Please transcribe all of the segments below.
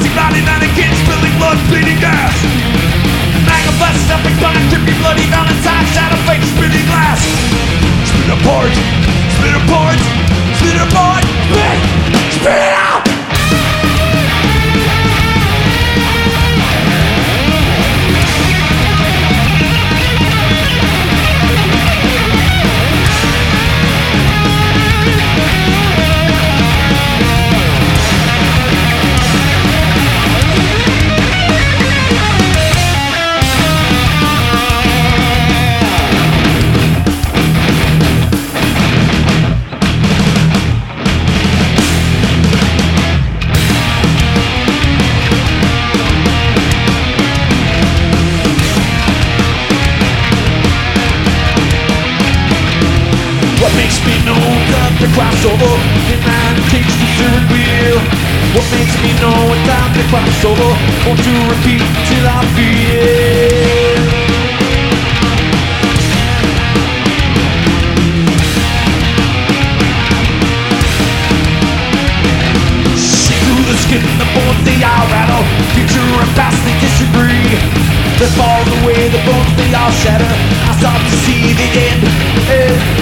tossing body mannequins, spilling blood, bleeding gas. Magnified stepping back, dripping bloody valentine, shadow face, spinning glass. Spin apart, spin apart, spin apart, spin, spin it out! That the crossover The man takes the steering wheel What makes me know it's time to cross over Want to repeat till I feel See through the skin, the bones they all rattle. Future and past they disagree. They fall away, the bones they all shatter. I start to see the end. Eh,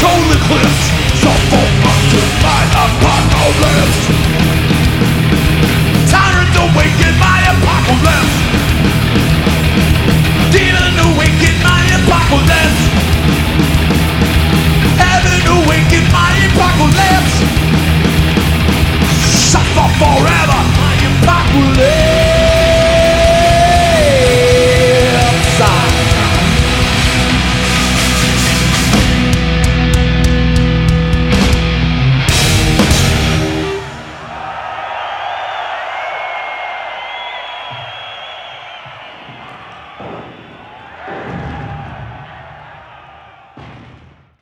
grips, total eclipse So fall unto my apocalypse my apocalypse. Demon my apocalypse. Heaven my apocalypse. Suffer forever my apocalypse